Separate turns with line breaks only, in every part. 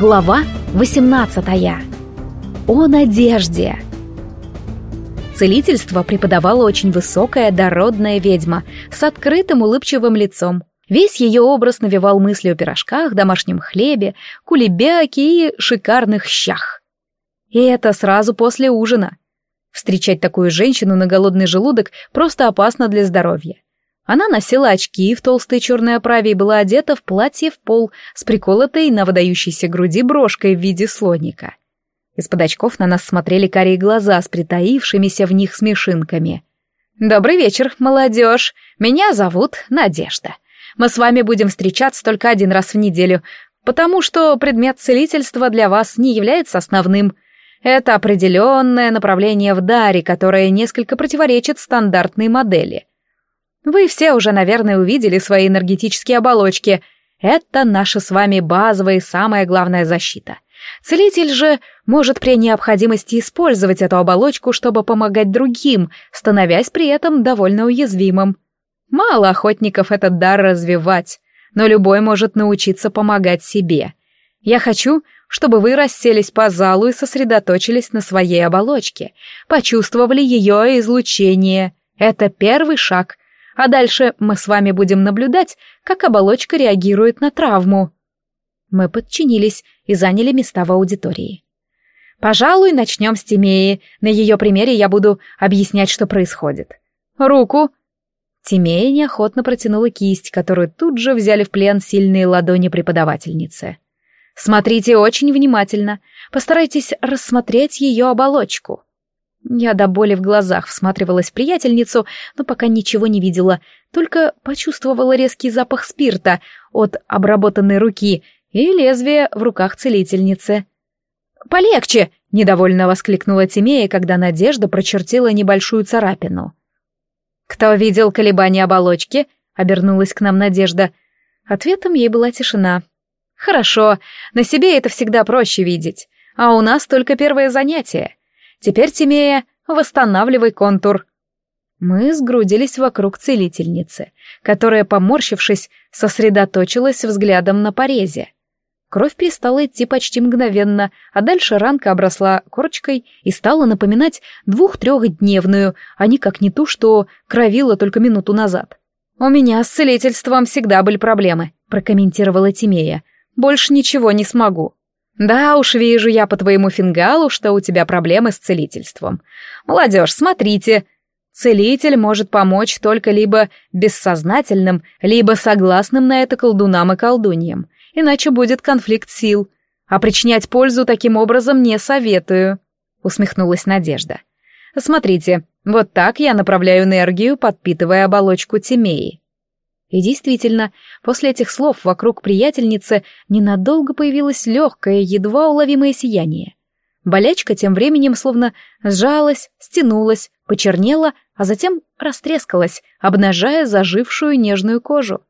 Глава 18. О надежде. Целительство преподавала очень высокая, дородная ведьма с открытым улыбчивым лицом. Весь ее образ навевал мысли о пирожках, домашнем хлебе, кулебяке и шикарных щах. И это сразу после ужина. Встречать такую женщину на голодный желудок просто опасно для здоровья. Она носила очки в толстой черной оправе и была одета в платье в пол с приколотой на выдающейся груди брошкой в виде слоника. Из-под очков на нас смотрели карие глаза с притаившимися в них смешинками. «Добрый вечер, молодежь. Меня зовут Надежда. Мы с вами будем встречаться только один раз в неделю, потому что предмет целительства для вас не является основным. Это определенное направление в даре, которое несколько противоречит стандартной модели. Вы все уже, наверное, увидели свои энергетические оболочки. Это наша с вами базовая и самая главная защита. Целитель же может при необходимости использовать эту оболочку, чтобы помогать другим, становясь при этом довольно уязвимым. Мало охотников этот дар развивать, но любой может научиться помогать себе. Я хочу, чтобы вы расселись по залу и сосредоточились на своей оболочке, почувствовали ее излучение. Это первый шаг а дальше мы с вами будем наблюдать, как оболочка реагирует на травму. Мы подчинились и заняли места в аудитории. Пожалуй, начнем с Тимеи. На ее примере я буду объяснять, что происходит. Руку. Тимея неохотно протянула кисть, которую тут же взяли в плен сильные ладони преподавательницы. Смотрите очень внимательно. Постарайтесь рассмотреть ее оболочку. Я до боли в глазах всматривалась в приятельницу, но пока ничего не видела, только почувствовала резкий запах спирта от обработанной руки и лезвие в руках целительницы. «Полегче!» — недовольно воскликнула Тимея, когда Надежда прочертила небольшую царапину. «Кто видел колебания оболочки?» — обернулась к нам Надежда. Ответом ей была тишина. «Хорошо, на себе это всегда проще видеть, а у нас только первое занятие». Теперь, Тимея, восстанавливай контур». Мы сгрудились вокруг целительницы, которая, поморщившись, сосредоточилась взглядом на порезе. Кровь перестала идти почти мгновенно, а дальше ранка обросла корочкой и стала напоминать двух-трехдневную, а никак не ту, что кровила только минуту назад. «У меня с целительством всегда были проблемы», — прокомментировала Тимея. «Больше ничего не смогу». Да уж вижу я по твоему фингалу, что у тебя проблемы с целительством. Молодежь, смотрите. Целитель может помочь только либо бессознательным, либо согласным на это колдунам и колдуньям. Иначе будет конфликт сил. А причинять пользу таким образом не советую. Усмехнулась Надежда. Смотрите, вот так я направляю энергию, подпитывая оболочку Тимеи. И действительно, после этих слов вокруг приятельницы ненадолго появилось легкое, едва уловимое сияние. Болячка тем временем словно сжалась, стянулась, почернела, а затем растрескалась, обнажая зажившую нежную кожу.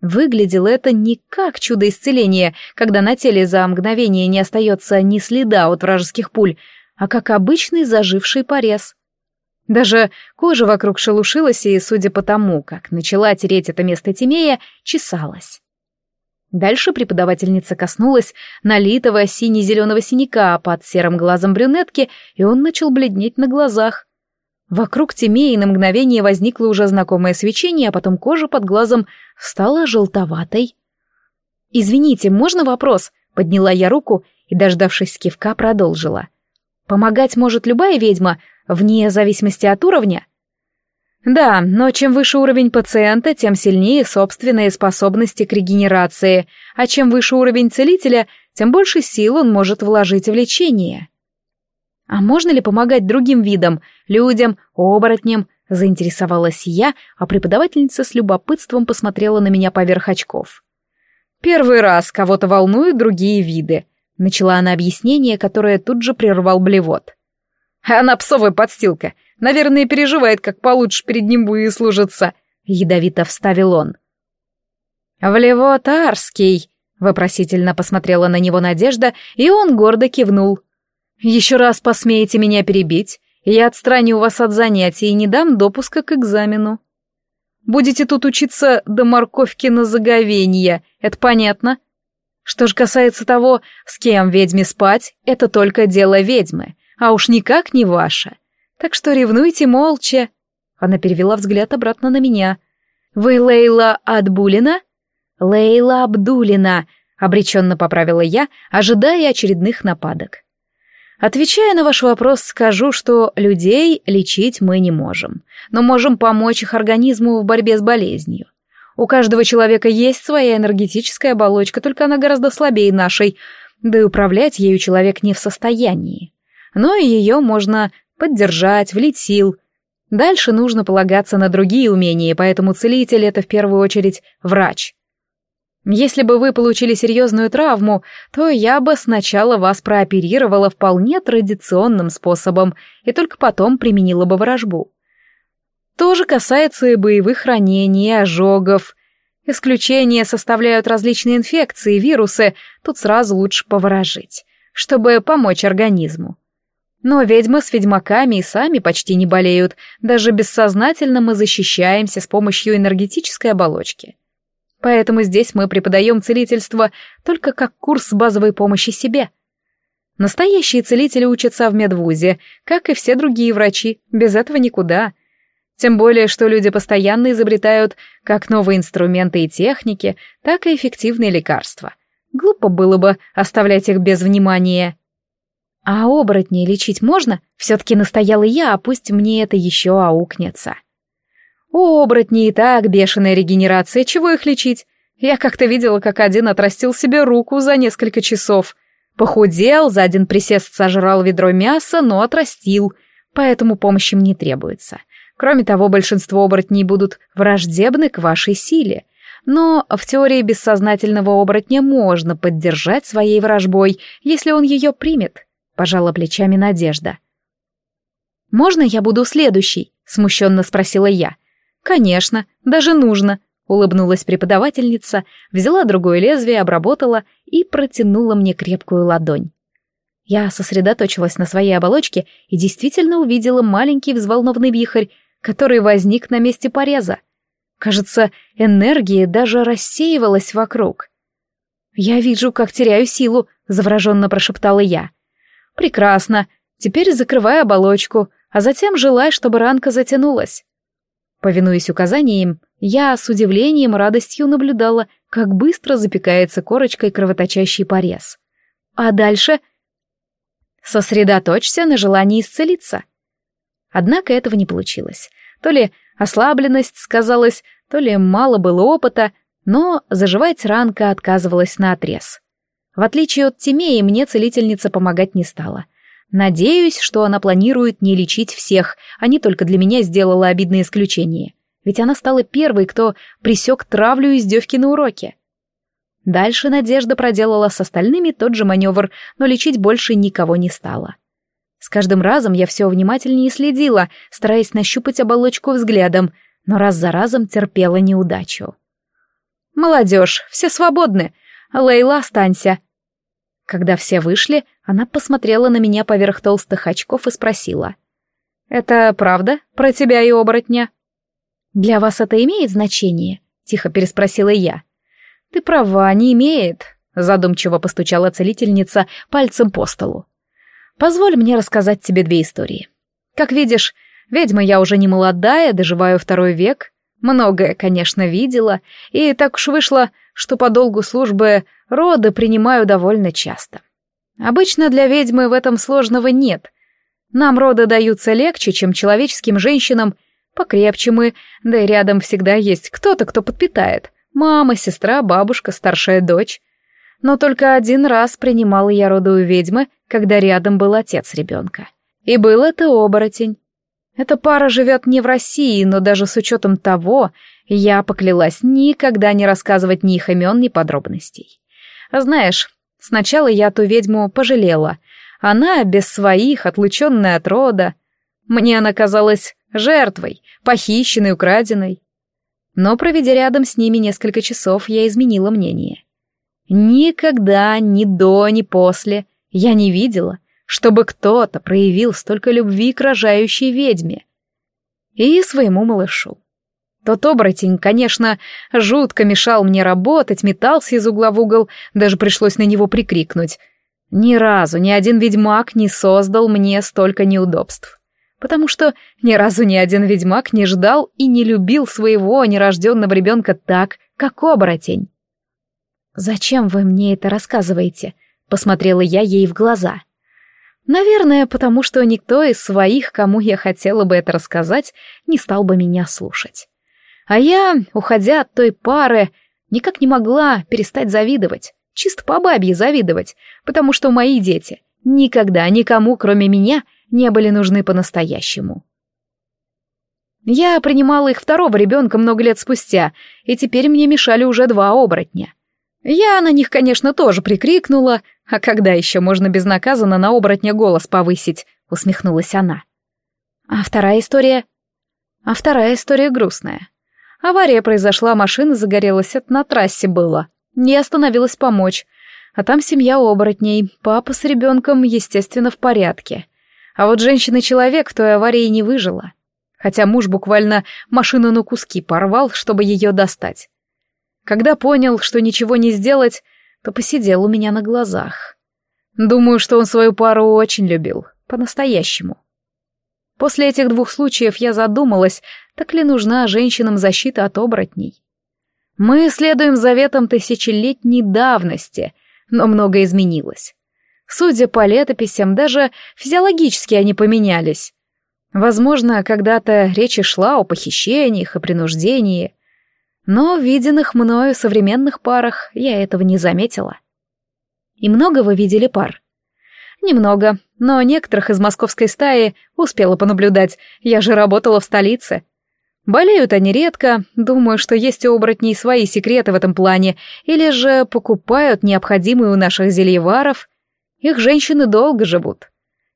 Выглядело это не как чудо исцеления, когда на теле за мгновение не остается ни следа от вражеских пуль, а как обычный заживший порез. Даже кожа вокруг шелушилась и, судя по тому, как начала тереть это место Тимея, чесалась. Дальше преподавательница коснулась налитого сине-зеленого синяка под серым глазом брюнетки, и он начал бледнеть на глазах. Вокруг Тимеи на мгновение возникло уже знакомое свечение, а потом кожа под глазом стала желтоватой. «Извините, можно вопрос?» — подняла я руку и, дождавшись кивка, продолжила. «Помогать может любая ведьма, Вне зависимости от уровня? Да, но чем выше уровень пациента, тем сильнее собственные способности к регенерации, а чем выше уровень целителя, тем больше сил он может вложить в лечение. А можно ли помогать другим видам, людям, оборотням, заинтересовалась я, а преподавательница с любопытством посмотрела на меня поверх очков. «Первый раз кого-то волнуют другие виды», — начала она объяснение, которое тут же прервал блевот. Она псовая подстилка. Наверное, переживает, как получше перед ним выслужиться. Ядовито вставил он. «Влевотарский», — вопросительно посмотрела на него Надежда, и он гордо кивнул. «Еще раз посмеете меня перебить, я отстраню вас от занятий и не дам допуска к экзамену. Будете тут учиться до морковки на заговенье, это понятно?» Что же касается того, с кем ведьме спать, это только дело ведьмы, а уж никак не ваше. Так что ревнуйте молча. Она перевела взгляд обратно на меня. «Вы Лейла Адбулина?» «Лейла Абдулина», — обреченно поправила я, ожидая очередных нападок. Отвечая на ваш вопрос, скажу, что людей лечить мы не можем, но можем помочь их организму в борьбе с болезнью. У каждого человека есть своя энергетическая оболочка, только она гораздо слабее нашей, да и управлять ею человек не в состоянии. Но ее можно поддержать, влить сил. Дальше нужно полагаться на другие умения, поэтому целитель — это в первую очередь врач. Если бы вы получили серьезную травму, то я бы сначала вас прооперировала вполне традиционным способом и только потом применила бы ворожбу. То же касается и боевых ранений, и ожогов. Исключения составляют различные инфекции, вирусы, тут сразу лучше поворожить, чтобы помочь организму. Но ведьмы с ведьмаками и сами почти не болеют, даже бессознательно мы защищаемся с помощью энергетической оболочки. Поэтому здесь мы преподаем целительство только как курс базовой помощи себе. Настоящие целители учатся в медвузе, как и все другие врачи, без этого никуда. Тем более, что люди постоянно изобретают как новые инструменты и техники, так и эффективные лекарства. Глупо было бы оставлять их без внимания. А оборотней лечить можно? Все-таки настояла я, а пусть мне это еще аукнется. У оборотней и так бешеная регенерация, чего их лечить? Я как-то видела, как один отрастил себе руку за несколько часов. Похудел, за один присест сожрал ведро мяса, но отрастил, поэтому помощи мне требуется. Кроме того, большинство оборотней будут враждебны к вашей силе. Но в теории бессознательного оборотня можно поддержать своей вражбой, если он ее примет, пожала плечами Надежда. «Можно я буду следующий?» — смущенно спросила я. — «Конечно, даже нужно», — улыбнулась преподавательница, взяла другое лезвие, обработала и протянула мне крепкую ладонь. Я сосредоточилась на своей оболочке и действительно увидела маленький взволнованный вихрь, который возник на месте пореза. Кажется, энергия даже рассеивалась вокруг. «Я вижу, как теряю силу», — завороженно прошептала я. «Прекрасно. Теперь закрывай оболочку, а затем желай, чтобы ранка затянулась». Повинуясь указаниям, я с удивлением и радостью наблюдала, как быстро запекается корочкой кровоточащий порез. А дальше... Сосредоточься на желании исцелиться. Однако этого не получилось. То ли ослабленность сказалась, то ли мало было опыта, но заживать ранка отказывалась на отрез. В отличие от Тимеи, мне целительница помогать не стала — Надеюсь, что она планирует не лечить всех, а не только для меня сделала обидное исключение. Ведь она стала первой, кто присек травлю издевки на уроке. Дальше Надежда проделала с остальными тот же маневр, но лечить больше никого не стала. С каждым разом я все внимательнее следила, стараясь нащупать оболочку взглядом, но раз за разом терпела неудачу. «Молодежь, все свободны. Лейла, останься», когда все вышли, она посмотрела на меня поверх толстых очков и спросила. «Это правда про тебя и оборотня?» «Для вас это имеет значение?» — тихо переспросила я. «Ты права, не имеет», — задумчиво постучала целительница пальцем по столу. «Позволь мне рассказать тебе две истории. Как видишь, ведьма я уже не молодая, доживаю второй век, многое, конечно, видела, и так уж вышло, что по долгу службы роды принимаю довольно часто. Обычно для ведьмы в этом сложного нет. Нам роды даются легче, чем человеческим женщинам, покрепче мы, да и рядом всегда есть кто-то, кто подпитает. Мама, сестра, бабушка, старшая дочь. Но только один раз принимала я роды у ведьмы, когда рядом был отец ребенка. И был это оборотень. Эта пара живет не в России, но даже с учетом того, я поклялась никогда не рассказывать ни их имен, ни подробностей. Знаешь, сначала я ту ведьму пожалела. Она без своих, отлученная от рода. Мне она казалась жертвой, похищенной, украденной. Но, проведя рядом с ними несколько часов, я изменила мнение. Никогда, ни до, ни после, я не видела, чтобы кто-то проявил столько любви к рожающей ведьме и своему малышу. Тот оборотень, конечно, жутко мешал мне работать, метался из угла в угол, даже пришлось на него прикрикнуть. Ни разу ни один ведьмак не создал мне столько неудобств. Потому что ни разу ни один ведьмак не ждал и не любил своего нерожденного ребенка так, как оборотень. «Зачем вы мне это рассказываете?» — посмотрела я ей в глаза. Наверное, потому что никто из своих, кому я хотела бы это рассказать, не стал бы меня слушать. А я, уходя от той пары, никак не могла перестать завидовать, чисто по бабье завидовать, потому что мои дети никогда никому, кроме меня, не были нужны по-настоящему. Я принимала их второго ребенка много лет спустя, и теперь мне мешали уже два оборотня. Я на них, конечно, тоже прикрикнула, а когда еще можно безнаказанно на оборотня голос повысить, усмехнулась она. А вторая история? А вторая история грустная. Авария произошла, машина загорелась, это на трассе было. Не остановилась помочь. А там семья оборотней, папа с ребенком, естественно, в порядке. А вот женщина-человек в той аварии не выжила. Хотя муж буквально машину на куски порвал, чтобы ее достать. Когда понял, что ничего не сделать, то посидел у меня на глазах. Думаю, что он свою пару очень любил, по-настоящему. После этих двух случаев я задумалась, так ли нужна женщинам защита от оборотней. Мы следуем заветам тысячелетней давности, но многое изменилось. Судя по летописям, даже физиологически они поменялись. Возможно, когда-то речь шла о похищениях и принуждении, но в виденных мною современных парах я этого не заметила. И много вы видели пар? Немного, но некоторых из московской стаи успела понаблюдать, я же работала в столице. Болеют они редко, думаю, что есть у оборотней свои секреты в этом плане, или же покупают необходимые у наших зельеваров. Их женщины долго живут.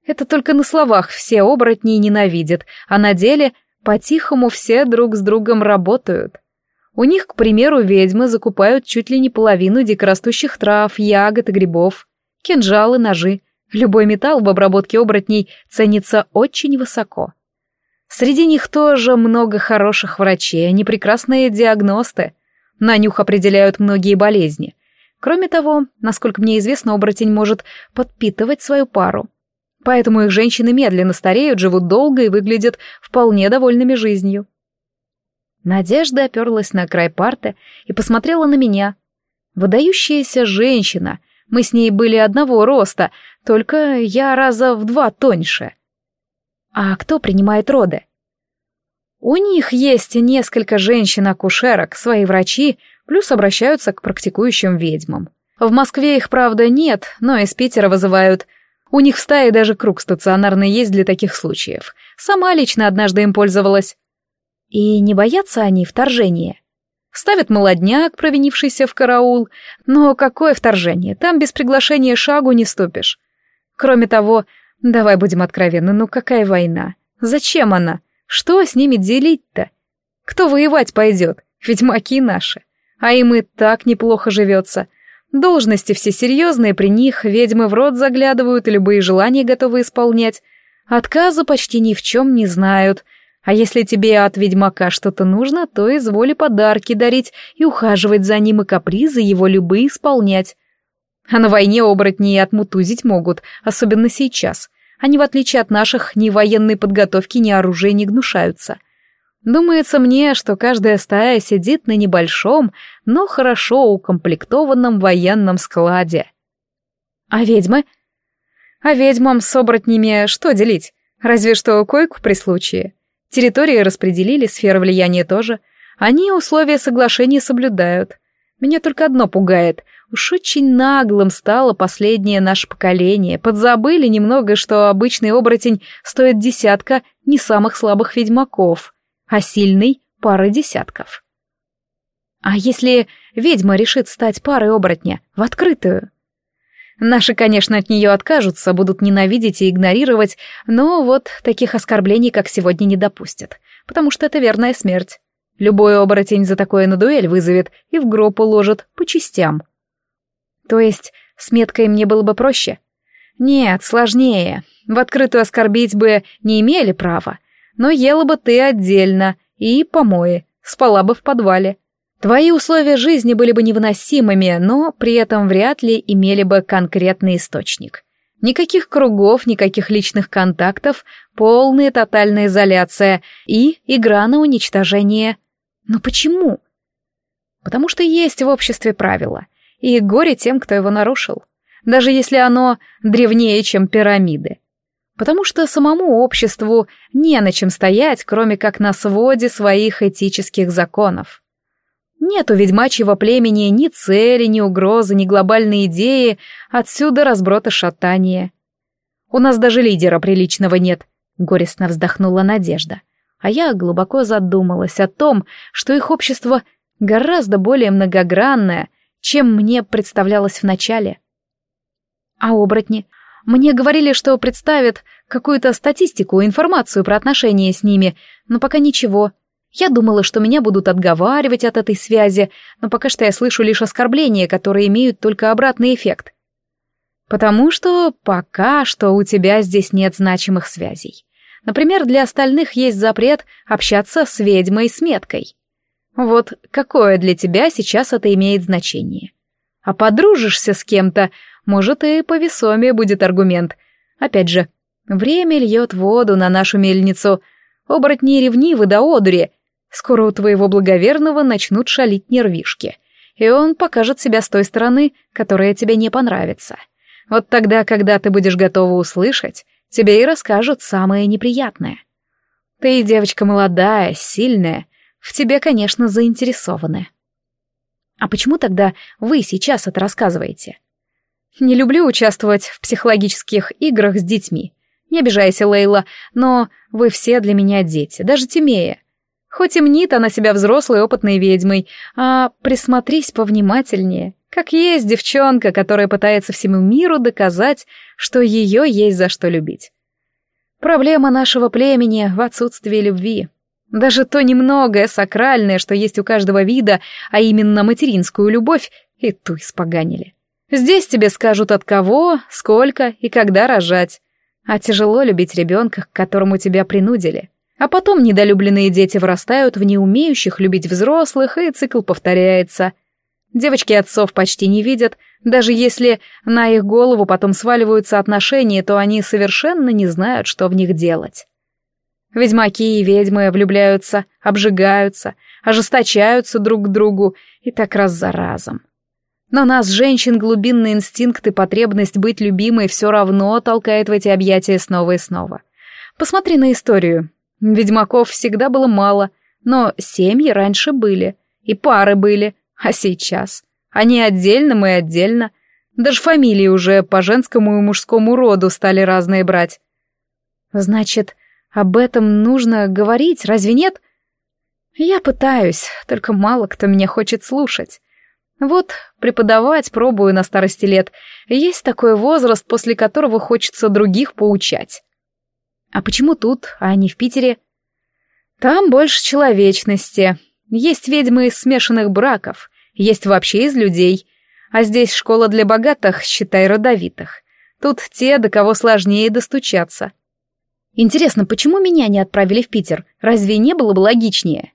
Это только на словах все оборотни ненавидят, а на деле по-тихому все друг с другом работают. У них, к примеру, ведьмы закупают чуть ли не половину дикорастущих трав, ягод и грибов, кинжалы, ножи. Любой металл в обработке оборотней ценится очень высоко. Среди них тоже много хороших врачей, они прекрасные диагносты. На нюх определяют многие болезни. Кроме того, насколько мне известно, оборотень может подпитывать свою пару. Поэтому их женщины медленно стареют, живут долго и выглядят вполне довольными жизнью. Надежда оперлась на край парты и посмотрела на меня. Выдающаяся женщина. Мы с ней были одного роста, только я раза в два тоньше. А кто принимает роды? У них есть несколько женщин-акушерок, свои врачи, плюс обращаются к практикующим ведьмам. В Москве их, правда, нет, но из Питера вызывают. У них в стае даже круг стационарный есть для таких случаев. Сама лично однажды им пользовалась. И не боятся они вторжения? Ставят молодняк, провинившийся в караул. Но какое вторжение? Там без приглашения шагу не ступишь. Кроме того, давай будем откровенны, ну какая война? Зачем она? Что с ними делить-то? Кто воевать пойдет? Ведьмаки наши. А им и так неплохо живется. Должности все серьезные, при них ведьмы в рот заглядывают любые желания готовы исполнять. Отказа почти ни в чем не знают — а если тебе от ведьмака что-то нужно, то изволи подарки дарить и ухаживать за ним и капризы его любые исполнять. А на войне оборотни и отмутузить могут, особенно сейчас. Они, в отличие от наших, ни военной подготовки, ни оружия не гнушаются. Думается мне, что каждая стая сидит на небольшом, но хорошо укомплектованном военном складе. А ведьмы? А ведьмам с оборотнями что делить? Разве что койку при случае. Территории распределили, сфера влияния тоже. Они условия соглашения соблюдают. Меня только одно пугает. Уж очень наглым стало последнее наше поколение. Подзабыли немного, что обычный оборотень стоит десятка не самых слабых ведьмаков, а сильный — пара десятков. А если ведьма решит стать парой оборотня в открытую? Наши, конечно, от нее откажутся, будут ненавидеть и игнорировать, но вот таких оскорблений, как сегодня, не допустят, потому что это верная смерть. Любой оборотень за такое на дуэль вызовет и в гроб уложит по частям. То есть с меткой мне было бы проще? Нет, сложнее. В открытую оскорбить бы не имели права, но ела бы ты отдельно и помои, спала бы в подвале. Твои условия жизни были бы невыносимыми, но при этом вряд ли имели бы конкретный источник. Никаких кругов, никаких личных контактов, полная тотальная изоляция и игра на уничтожение. Но почему? Потому что есть в обществе правила, и горе тем, кто его нарушил, даже если оно древнее, чем пирамиды. Потому что самому обществу не на чем стоять, кроме как на своде своих этических законов. Нет у ведьмачьего племени ни цели, ни угрозы, ни глобальной идеи, отсюда разброта шатания. У нас даже лидера приличного нет, горестно вздохнула Надежда. А я глубоко задумалась о том, что их общество гораздо более многогранное, чем мне представлялось вначале. А оборотни? Мне говорили, что представят какую-то статистику, информацию про отношения с ними, но пока ничего. Я думала, что меня будут отговаривать от этой связи, но пока что я слышу лишь оскорбления, которые имеют только обратный эффект. Потому что пока что у тебя здесь нет значимых связей. Например, для остальных есть запрет общаться с ведьмой с меткой. Вот какое для тебя сейчас это имеет значение. А подружишься с кем-то, может, и повесомее будет аргумент. Опять же, время льет воду на нашу мельницу. Оборотни ревнивы до одури, Скоро у твоего благоверного начнут шалить нервишки, и он покажет себя с той стороны, которая тебе не понравится. Вот тогда, когда ты будешь готова услышать, тебе и расскажут самое неприятное. Ты девочка молодая, сильная, в тебе, конечно, заинтересованы. А почему тогда вы сейчас это рассказываете? Не люблю участвовать в психологических играх с детьми. Не обижайся, Лейла, но вы все для меня дети, даже Тимея. Хоть и мнит она себя взрослой опытной ведьмой, а присмотрись повнимательнее. Как есть девчонка, которая пытается всему миру доказать, что ее есть за что любить. Проблема нашего племени в отсутствии любви. Даже то немногое сакральное, что есть у каждого вида, а именно материнскую любовь, и ту испоганили. Здесь тебе скажут от кого, сколько и когда рожать. А тяжело любить ребенка, к которому тебя принудили. А потом недолюбленные дети вырастают в неумеющих любить взрослых, и цикл повторяется. Девочки отцов почти не видят, даже если на их голову потом сваливаются отношения, то они совершенно не знают, что в них делать. Ведьмаки и ведьмы влюбляются, обжигаются, ожесточаются друг к другу, и так раз за разом. Но нас, женщин, глубинный инстинкт и потребность быть любимой все равно толкает в эти объятия снова и снова. Посмотри на историю. Ведьмаков всегда было мало, но семьи раньше были, и пары были, а сейчас? Они отдельно, мы отдельно. Даже фамилии уже по женскому и мужскому роду стали разные брать. Значит, об этом нужно говорить, разве нет? Я пытаюсь, только мало кто меня хочет слушать. Вот преподавать пробую на старости лет. Есть такой возраст, после которого хочется других поучать. А почему тут, а не в Питере? Там больше человечности. Есть ведьмы из смешанных браков, есть вообще из людей. А здесь школа для богатых, считай, родовитых. Тут те, до кого сложнее достучаться. Интересно, почему меня не отправили в Питер? Разве не было бы логичнее?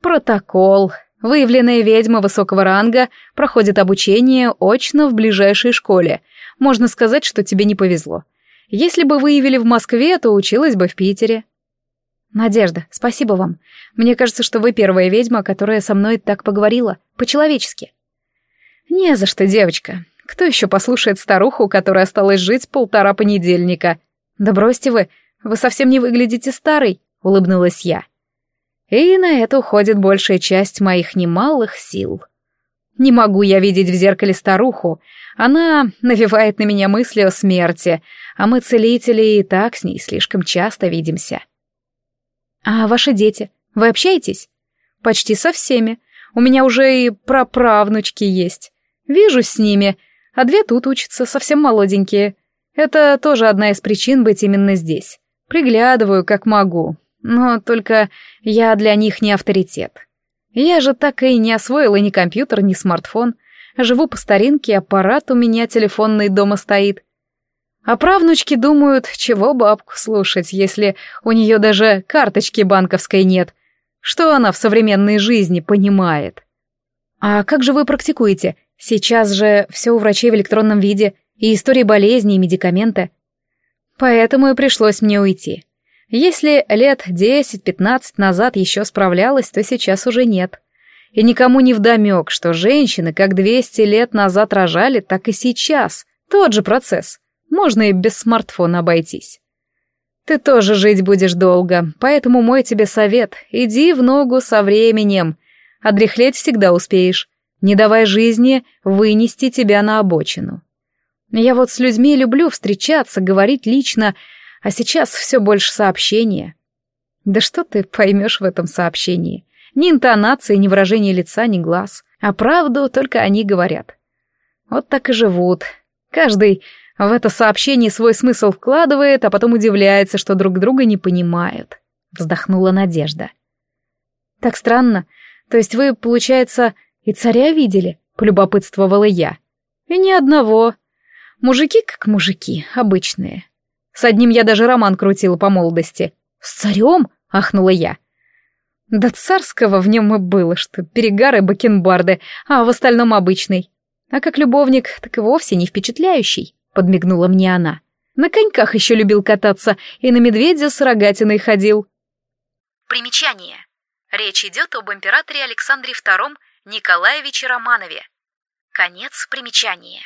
Протокол. Выявленная ведьма высокого ранга проходит обучение очно в ближайшей школе. Можно сказать, что тебе не повезло. Если бы выявили в Москве, то училась бы в Питере. Надежда, спасибо вам. Мне кажется, что вы первая ведьма, которая со мной так поговорила, по-человечески. Не за что, девочка. Кто еще послушает старуху, которая осталась жить полтора понедельника? Да бросьте вы, вы совсем не выглядите старой, улыбнулась я. И на это уходит большая часть моих немалых сил. Не могу я видеть в зеркале старуху. Она навевает на меня мысли о смерти, а мы, целители, и так с ней слишком часто видимся. А ваши дети? Вы общаетесь? Почти со всеми. У меня уже и праправнучки есть. Вижусь с ними, а две тут учатся, совсем молоденькие. Это тоже одна из причин быть именно здесь. Приглядываю, как могу. Но только я для них не авторитет. Я же так и не освоила ни компьютер, ни смартфон. Живу по старинке, аппарат у меня телефонный дома стоит. А правнучки думают, чего бабку слушать, если у нее даже карточки банковской нет. Что она в современной жизни понимает? А как же вы практикуете? Сейчас же все у врачей в электронном виде, и истории болезни, и медикаменты. Поэтому и пришлось мне уйти. Если лет 10-15 назад еще справлялась, то сейчас уже нет. И никому не вдомек, что женщины как 200 лет назад рожали, так и сейчас. Тот же процесс. Можно и без смартфона обойтись. Ты тоже жить будешь долго, поэтому мой тебе совет — иди в ногу со временем. Одряхлеть всегда успеешь, не давай жизни вынести тебя на обочину. Я вот с людьми люблю встречаться, говорить лично, а сейчас все больше сообщения. Да что ты поймешь в этом сообщении? Ни интонации, ни выражения лица, ни глаз. А правду только они говорят. Вот так и живут. Каждый в это сообщение свой смысл вкладывает, а потом удивляется, что друг друга не понимают. Вздохнула Надежда. Так странно. То есть вы, получается, и царя видели? Полюбопытствовала я. И ни одного. Мужики как мужики, обычные. С одним я даже роман крутила по молодости. С царем? Ахнула я. Да царского в нем и было, что перегары бакенбарды, а в остальном обычный. А как любовник, так и вовсе не впечатляющий. — подмигнула мне она. «На коньках еще любил кататься и на медведя с рогатиной ходил».
Примечание. Речь идет об императоре Александре II Николаевиче Романове. Конец примечания.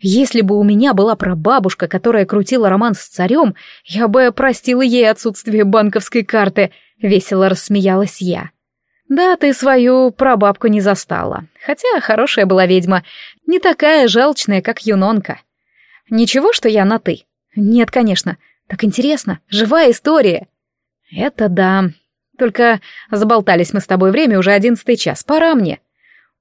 Если бы у меня была прабабушка, которая крутила роман с царем, я бы простила ей отсутствие банковской карты, весело рассмеялась я. Да, ты свою прабабку не застала, хотя хорошая была ведьма, не такая жалчная, как юнонка. Ничего, что я на «ты»? Нет, конечно. Так интересно. Живая история. Это да. Только заболтались мы с тобой время, уже одиннадцатый час. Пора мне.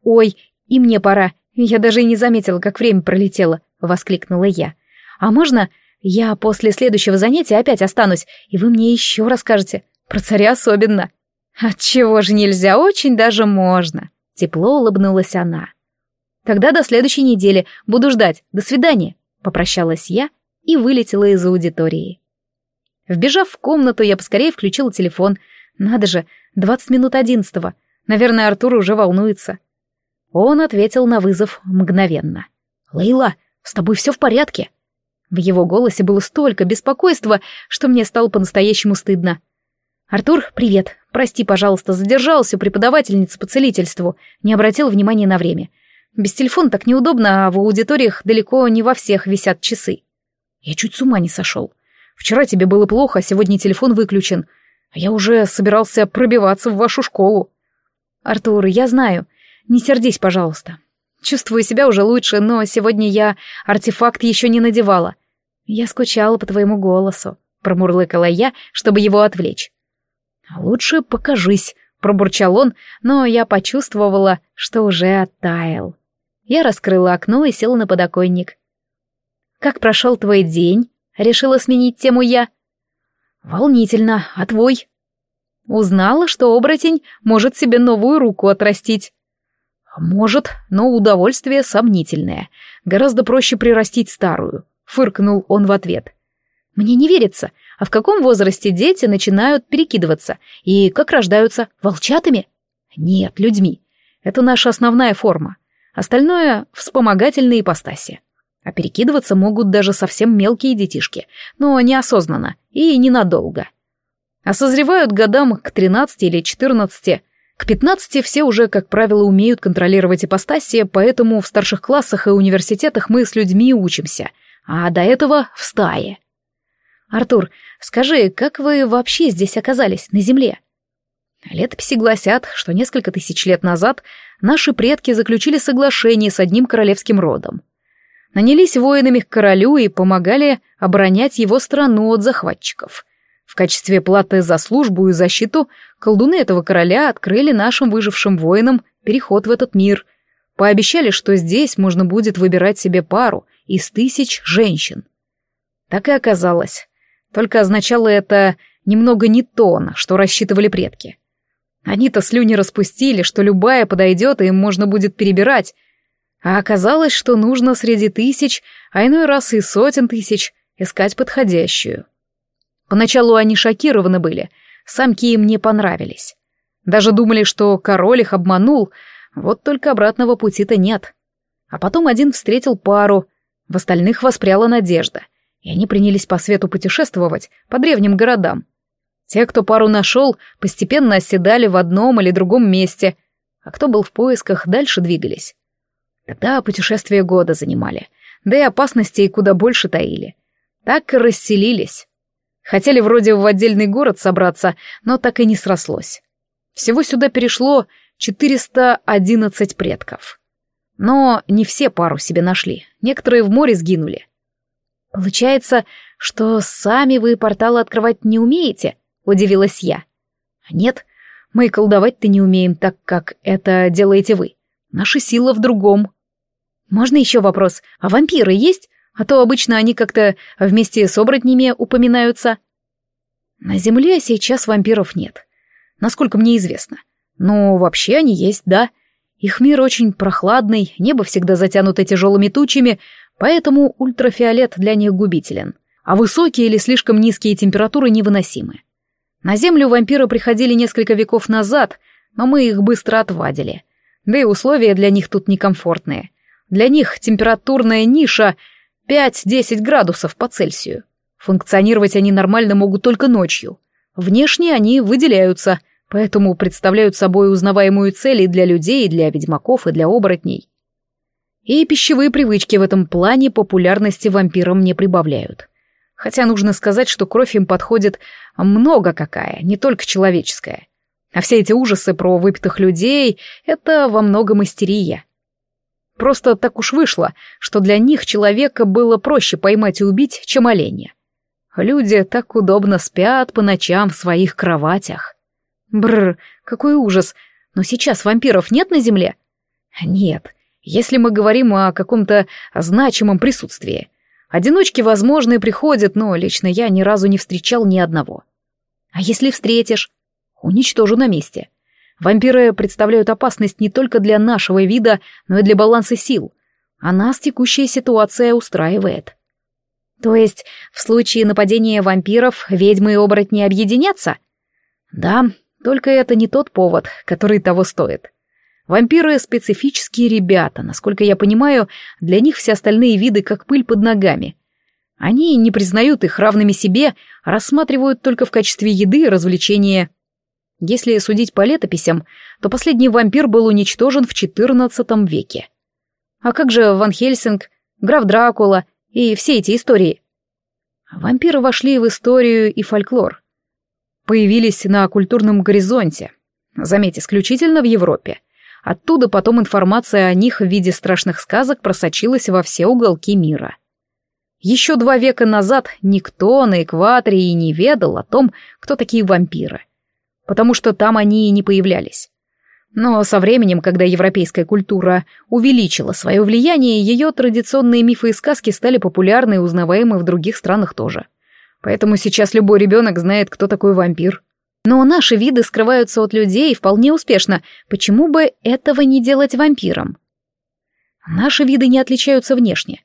Ой, и мне пора. Я даже и не заметила, как время пролетело, воскликнула я. А можно я после следующего занятия опять останусь, и вы мне еще расскажете? Про царя особенно. Отчего же нельзя, очень даже можно. Тепло улыбнулась она. Тогда до следующей недели. Буду ждать. До свидания. Попрощалась я и вылетела из аудитории. Вбежав в комнату, я поскорее включила телефон. Надо же, двадцать минут одиннадцатого. Наверное, Артур уже волнуется. Он ответил на вызов мгновенно. «Лейла, с тобой все в порядке?» В его голосе было столько беспокойства, что мне стало по-настоящему стыдно. «Артур, привет. Прости, пожалуйста, задержался у преподавательницы по целительству, не обратил внимания на время. Без телефона так неудобно, а в аудиториях далеко не во всех висят часы. Я чуть с ума не сошел. Вчера тебе было плохо, а сегодня телефон выключен. А я уже собирался пробиваться в вашу школу. Артур, я знаю. Не сердись, пожалуйста. Чувствую себя уже лучше, но сегодня я артефакт еще не надевала. Я скучала по твоему голосу, промурлыкала я, чтобы его отвлечь. Лучше покажись, пробурчал он, но я почувствовала, что уже оттаял. Я раскрыла окно и села на подоконник. «Как прошел твой день?» — решила сменить тему я. «Волнительно, а твой?» Узнала, что оборотень может себе новую руку отрастить. «Может, но удовольствие сомнительное. Гораздо проще прирастить старую», — фыркнул он в ответ. «Мне не верится. А в каком возрасте дети начинают перекидываться? И как рождаются? Волчатами?» «Нет, людьми. Это наша основная форма. Остальное — вспомогательные ипостаси. А перекидываться могут даже совсем мелкие детишки, но неосознанно и ненадолго. А созревают годам к 13 или 14. К 15 все уже, как правило, умеют контролировать ипостаси, поэтому в старших классах и университетах мы с людьми учимся, а до этого в стае. «Артур, скажи, как вы вообще здесь оказались, на Земле?» Летописи гласят, что несколько тысяч лет назад наши предки заключили соглашение с одним королевским родом. Нанялись воинами к королю и помогали оборонять его страну от захватчиков. Качестве платы за службу и защиту колдуны этого короля открыли нашим выжившим воинам переход в этот мир. Пообещали, что здесь можно будет выбирать себе пару из тысяч женщин. Так и оказалось. Только означало это немного не то, на что рассчитывали предки. Они-то слюни распустили, что любая подойдет, и им можно будет перебирать. А оказалось, что нужно среди тысяч, а иной раз и сотен тысяч, искать подходящую. Поначалу они шокированы были, самки им не понравились. Даже думали, что король их обманул, вот только обратного пути-то нет. А потом один встретил пару, в остальных воспряла надежда, и они принялись по свету путешествовать, по древним городам. Те, кто пару нашел, постепенно оседали в одном или другом месте, а кто был в поисках, дальше двигались. Тогда путешествия года занимали, да и опасностей куда больше таили. Так и расселились. Хотели вроде в отдельный город собраться, но так и не срослось. Всего сюда перешло 411 предков. Но не все пару себе нашли, некоторые в море сгинули. Получается, что сами вы порталы открывать не умеете, удивилась я. Нет, мы колдовать-то не умеем так, как это делаете вы. Наша сила в другом. Можно еще вопрос? А вампиры есть? А то обычно они как-то вместе с оборотнями упоминаются. На Земле сейчас вампиров нет, насколько мне известно. Но вообще они есть, да. Их мир очень прохладный, небо всегда затянуто тяжелыми тучами, поэтому ультрафиолет для них губителен. А высокие или слишком низкие температуры невыносимы. На Землю вампиры приходили несколько веков назад, но мы их быстро отвадили. Да и условия для них тут некомфортные. Для них температурная ниша 5-10 градусов по Цельсию. Функционировать они нормально могут только ночью. Внешне они выделяются, поэтому представляют собой узнаваемую цель и для людей, и для ведьмаков, и для оборотней. И пищевые привычки в этом плане популярности вампирам не прибавляют. Хотя нужно сказать, что кровь им подходит много какая, не только человеческая. А все эти ужасы про выпитых людей — это во многом истерия. Просто так уж вышло, что для них человека было проще поймать и убить, чем оленя. Люди так удобно спят по ночам в своих кроватях. Бррр, какой ужас. Но сейчас вампиров нет на земле? Нет. Если мы говорим о каком-то значимом присутствии. Одиночки, возможно, и приходят, но лично я ни разу не встречал ни одного. А если встретишь? Уничтожу на месте. Вампиры представляют опасность не только для нашего вида, но и для баланса сил. А нас текущая ситуация устраивает. То есть, в случае нападения вампиров ведьмы и оборотни объединятся? Да, только это не тот повод, который того стоит. Вампиры — специфические ребята, насколько я понимаю, для них все остальные виды как пыль под ногами. Они не признают их равными себе, а рассматривают только в качестве еды и развлечения. Если судить по летописям, то последний вампир был уничтожен в XIV веке. А как же Ван Хельсинг, граф Дракула и все эти истории? Вампиры вошли в историю и фольклор появились на культурном горизонте, заметь, исключительно в Европе. Оттуда потом информация о них в виде страшных сказок просочилась во все уголки мира. Еще два века назад никто на экваторе и не ведал о том, кто такие вампиры, потому что там они и не появлялись. Но со временем, когда европейская культура увеличила свое влияние, ее традиционные мифы и сказки стали популярны и узнаваемы в других странах тоже. Поэтому сейчас любой ребенок знает, кто такой вампир. Но наши виды скрываются от людей вполне успешно. Почему бы этого не делать вампирам? Наши виды не отличаются внешне.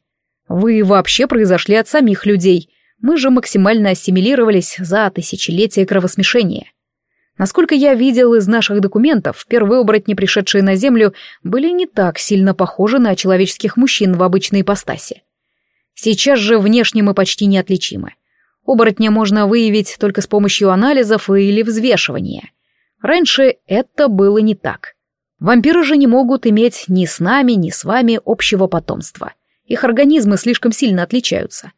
Вы вообще произошли от самих людей. Мы же максимально ассимилировались за тысячелетия кровосмешения. Насколько я видел из наших документов, первые оборотни, пришедшие на Землю, были не так сильно похожи на человеческих мужчин в обычной ипостаси. Сейчас же внешне мы почти неотличимы. Оборотня можно выявить только с помощью анализов или взвешивания. Раньше это было не так. Вампиры же не могут иметь ни с нами, ни с вами общего потомства. Их организмы слишком сильно отличаются.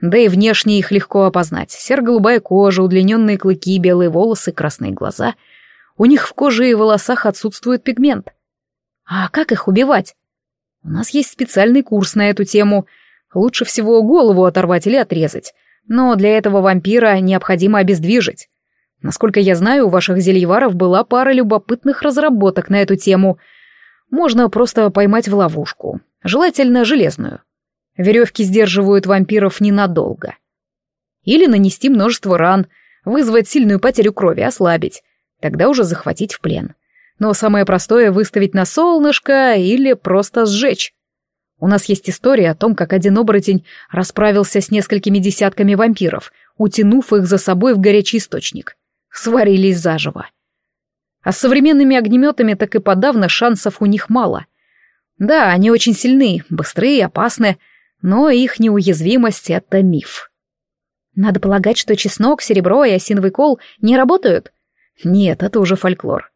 Да и внешне их легко опознать. Серо-голубая кожа, удлиненные клыки, белые волосы, красные глаза. У них в коже и волосах отсутствует пигмент. А как их убивать? У нас есть специальный курс на эту тему. Лучше всего голову оторвать или отрезать но для этого вампира необходимо обездвижить. Насколько я знаю, у ваших зельеваров была пара любопытных разработок на эту тему. Можно просто поймать в ловушку, желательно железную. Веревки сдерживают вампиров ненадолго. Или нанести множество ран, вызвать сильную потерю крови, ослабить. Тогда уже захватить в плен. Но самое простое — выставить на солнышко или просто сжечь. У нас есть история о том, как один оборотень расправился с несколькими десятками вампиров, утянув их за собой в горячий источник. Сварились заживо. А с современными огнеметами так и подавно шансов у них мало. Да, они очень сильны, быстрые, опасны, но их неуязвимость — это миф. Надо полагать, что чеснок, серебро и осиновый кол не работают? Нет, это уже фольклор.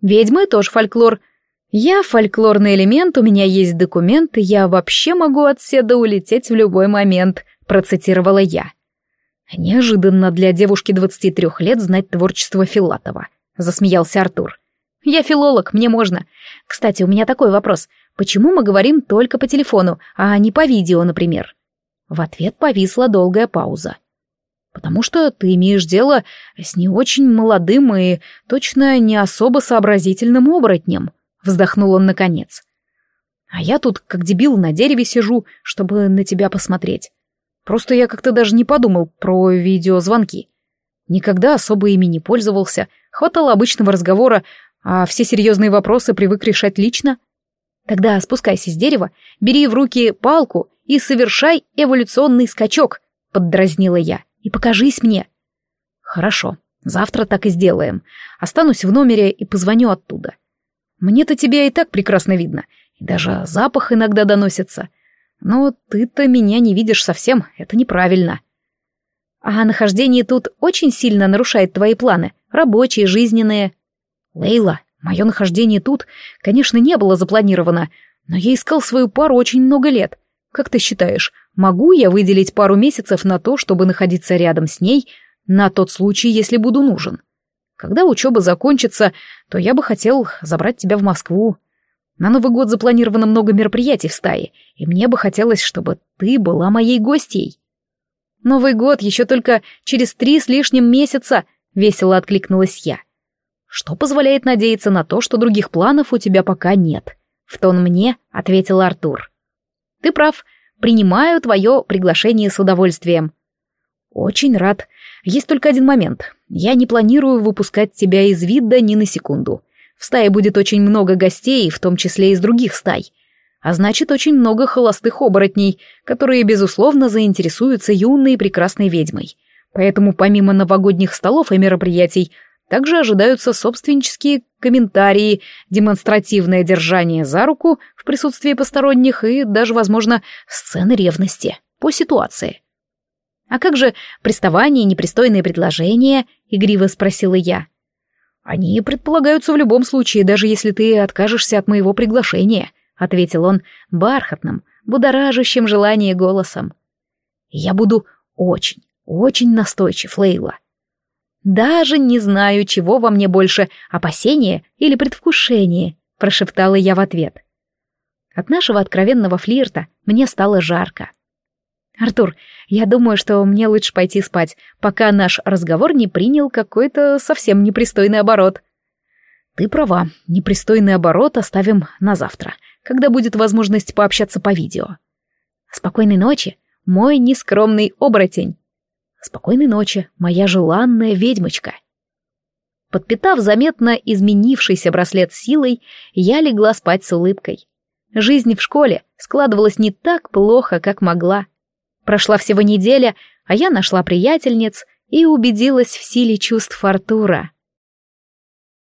Ведьмы тоже фольклор. Я фольклорный элемент, у меня есть документы, я вообще могу от седа улететь в любой момент, процитировала я. Неожиданно для девушки 23 лет знать творчество Филатова, засмеялся Артур. Я филолог, мне можно. Кстати, у меня такой вопрос. Почему мы говорим только по телефону, а не по видео, например? В ответ повисла долгая пауза. «Потому что ты имеешь дело с не очень молодым и точно не особо сообразительным оборотнем», — вздохнул он наконец. «А я тут как дебил на дереве сижу, чтобы на тебя посмотреть. Просто я как-то даже не подумал про видеозвонки. Никогда особо ими не пользовался, хватало обычного разговора, а все серьезные вопросы привык решать лично. Тогда спускайся с дерева, бери в руки палку и совершай эволюционный скачок, поддразнила я, и покажись мне. Хорошо, завтра так и сделаем. Останусь в номере и позвоню оттуда. Мне-то тебя и так прекрасно видно, и даже запах иногда доносится. Но ты-то меня не видишь совсем, это неправильно. А нахождение тут очень сильно нарушает твои планы, рабочие, жизненные. Лейла, мое нахождение тут, конечно, не было запланировано, но я искал свою пару очень много лет. Как ты считаешь, могу я выделить пару месяцев на то, чтобы находиться рядом с ней, на тот случай, если буду нужен? Когда учеба закончится, то я бы хотел забрать тебя в Москву. На Новый год запланировано много мероприятий в стае, и мне бы хотелось, чтобы ты была моей гостьей. Новый год еще только через три с лишним месяца, весело откликнулась я. Что позволяет надеяться на то, что других планов у тебя пока нет? В тон мне ответил Артур. Ты прав, принимаю твое приглашение с удовольствием. Очень рад. Есть только один момент. Я не планирую выпускать тебя из вида ни на секунду. В стае будет очень много гостей, в том числе из других стай. А значит, очень много холостых оборотней, которые, безусловно, заинтересуются юной и прекрасной ведьмой. Поэтому помимо новогодних столов и мероприятий, также ожидаются собственнические комментарии, демонстративное держание за руку в присутствии посторонних и даже, возможно, сцены ревности по ситуации. «А как же приставание и непристойные предложения?» — игриво спросила я. «Они предполагаются в любом случае, даже если ты откажешься от моего приглашения», — ответил он бархатным, будоражащим желание голосом. «Я буду очень, очень настойчив, Лейла. «Даже не знаю, чего во мне больше, опасение или предвкушение», — прошептала я в ответ. От нашего откровенного флирта мне стало жарко. «Артур, я думаю, что мне лучше пойти спать, пока наш разговор не принял какой-то совсем непристойный оборот». «Ты права, непристойный оборот оставим на завтра, когда будет возможность пообщаться по видео». «Спокойной ночи, мой нескромный оборотень». Спокойной ночи, моя желанная ведьмочка. Подпитав заметно изменившийся браслет силой, я легла спать с улыбкой. Жизнь в школе складывалась не так плохо, как могла. Прошла всего неделя, а я нашла приятельниц и убедилась в силе чувств Артура.